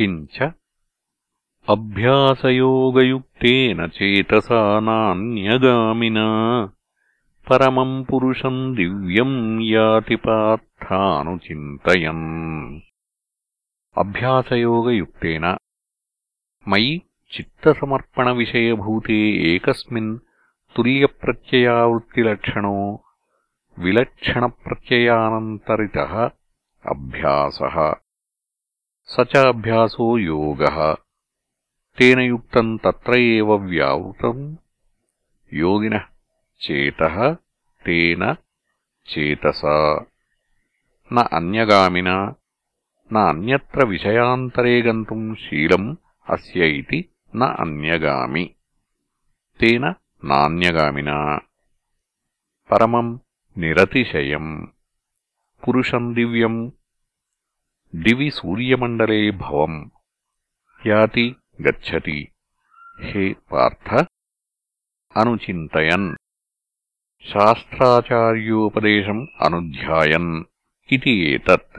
किञ्च अभ्यासयोगयुक्तेन चेतसा नान्यगामिना परमम् पुरुषम् दिव्यम् याति पार्थानुचिन्तयन् अभ्यासयोगयुक्तेन मयि चित्तसमर्पणविषयभूते एकस्मिन् तुल्यप्रत्ययावृत्तिलक्षणो विलक्षणप्रत्ययानन्तरितः अभ्यासः स च अभ्यासो योगः तेन युक्तम् तत्र एव व्यावृतम् योगिनः चेतः तेन चेतसा न अन्यगामिना न अन्यत्र विषयान्तरे गन्तुम् शीलम् अस्य इति न अन्यगामि तेन नान्यगामिना परमम् निरतिशयम् पुरुषम् दिव्यम् दिवि सूर्यमण्डले भवम् याति गच्छति हे पार्थ अनुचिन्तयन् शास्त्राचार्योपदेशम् अनुध्यायन् इति एतत्